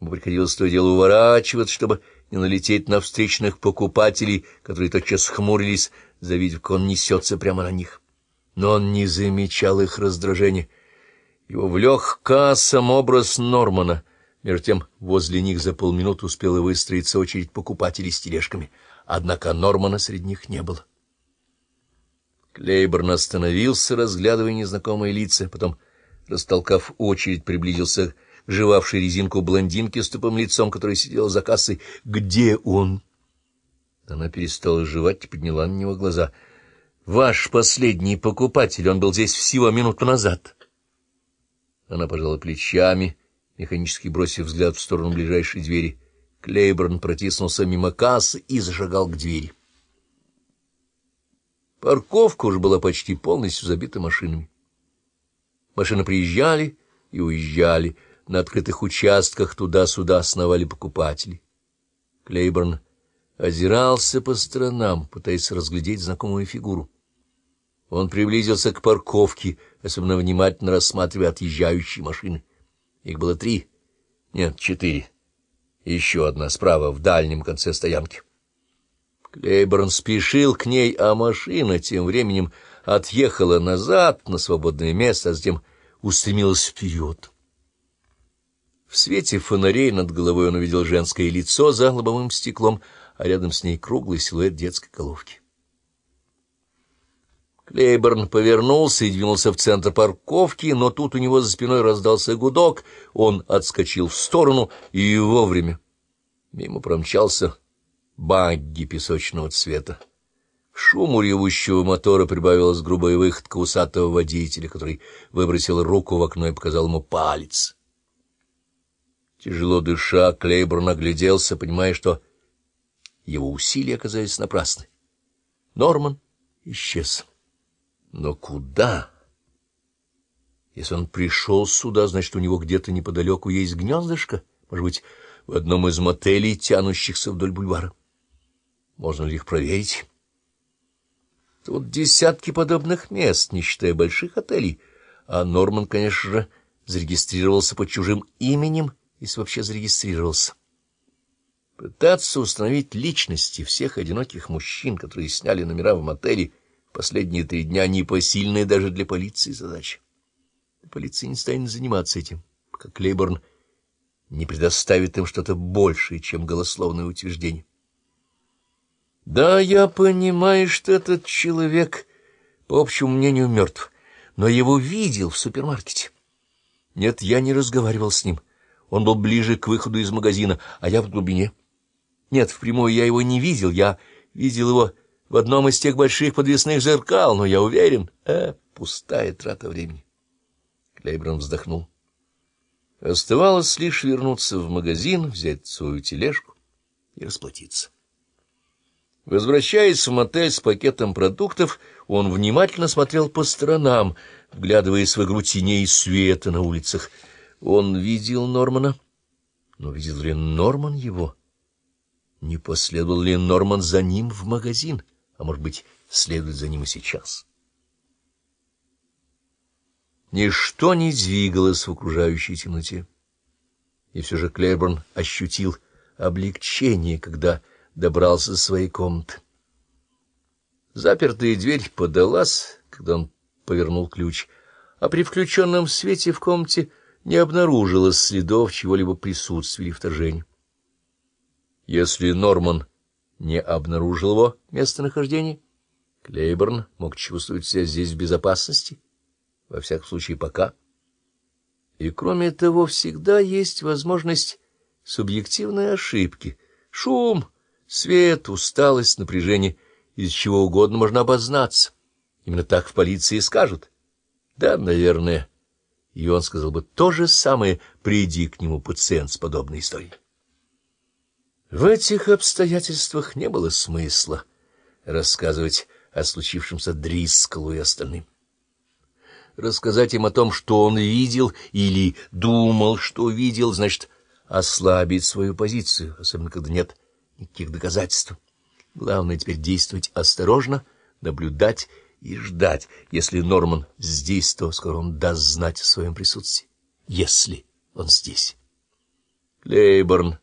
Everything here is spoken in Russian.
Ему приходилось то дело уворачиваться, чтобы не налететь на встречных покупателей, которые тотчас хмурились, завидев, как он несется прямо на них. Но он не замечал их раздражения. Его влек кассом образ Нормана. Между тем возле них за полминуты успела выстроиться очередь покупателей с тележками. Однако Нормана среди них не было. Клейборн остановился, разглядывая незнакомые лица, потом, растолкав очередь, приблизился к жевавшей резинку блондинки с тупым лицом, которая сидела за кассой. «Где он?» Она перестала жевать и подняла на него глаза. «Ваш последний покупатель, он был здесь всего минуту назад». Она пожала плечами, механически бросив взгляд в сторону ближайшей двери. Клейборн протиснулся мимо кассы и зашагал к двери. Парковка уже была почти полностью забита машинами. Машины приезжали и уезжали, на открытых участках туда-сюда сновали покупатели. Клейборн озирался по сторонам, пытаясь разглядеть знакомую фигуру. Он приблизился к парковке, особенно внимательно рассматривая отъезжающие машины. Их было три, нет, четыре. Еще одна справа, в дальнем конце стоянки. Клейборн спешил к ней, а машина тем временем отъехала назад на свободное место, а затем устремилась вперед. В свете фонарей над головой он увидел женское лицо за лобовым стеклом, а рядом с ней круглый силуэт детской головки. Клейборн повернулся и двинулся в центр парковки, но тут у него за спиной раздался гудок, он отскочил в сторону и вовремя. Мимо промчался багги песочного цвета. Шуму ревущего мотора прибавилась грубая выходка усатого водителя, который выбросил руку в окно и показал ему палец. Тяжело дыша, Клейборн огляделся, понимая, что его усилия оказались напрасны. Норман исчез. Но куда? Если он пришел сюда, значит, у него где-то неподалеку есть гнездышко, может быть, в одном из мотелей, тянущихся вдоль бульвара. Можно ли их проверить? Тут десятки подобных мест, не считая больших отелей, а Норман, конечно же, зарегистрировался под чужим именем если вообще зарегистрировался. Пытаться установить личности всех одиноких мужчин, которые сняли номера в мотеле последние три дня, непосильная даже для полиции задача. Полиция не станет заниматься этим, пока Клейборн не предоставит им что-то большее, чем голословное утверждение. Да, я понимаю, что этот человек, по общему мнению, мертв, но его видел в супермаркете. Нет, я не разговаривал с ним. Он был ближе к выходу из магазина, а я в глубине. Нет, впрямую я его не видел, я видел его в одном из тех больших подвесных зеркал, но я уверен, э, пустая трата времени. Клейброн вздохнул. Оставалось лишь вернуться в магазин, взять свою тележку и расплатиться. Возвращаясь в мотель с пакетом продуктов, он внимательно смотрел по сторонам, вглядываясь в игру теней и света на улицах — он видел Нормана, но видел ли Норман его? Не последовал ли Норман за ним в магазин, а, может быть, следует за ним и сейчас? Ничто не двигалось в окружающей темноте. И все же Клейборн ощутил облегчение, когда добрался до своей комнаты. Запертая дверь подалась, когда он повернул ключ, а при включенном свете в комнате не обнаружилось следов чего-либо присутствия или вторжения. Если Норман не обнаружил его местонахождение, Клейборн мог чувствовать себя здесь в безопасности, во всяком случае пока. И кроме того, всегда есть возможность субъективной ошибки. Шум, свет, усталость, напряжение, из чего угодно можно обознаться. Именно так в полиции скажут. Да, наверное, и он сказал бы то же самое, приди к нему пациент с подобной историей. В этих обстоятельствах не было смысла рассказывать о случившемся Дрискалу и остальным. Рассказать им о том, что он видел или думал, что видел, значит, ослабить свою позицию, особенно когда нет никаких доказательств. Главное теперь действовать осторожно, наблюдать и ждать. Если Норман здесь, то скоро он даст знать о своем присутствии. Если он здесь. Клейборн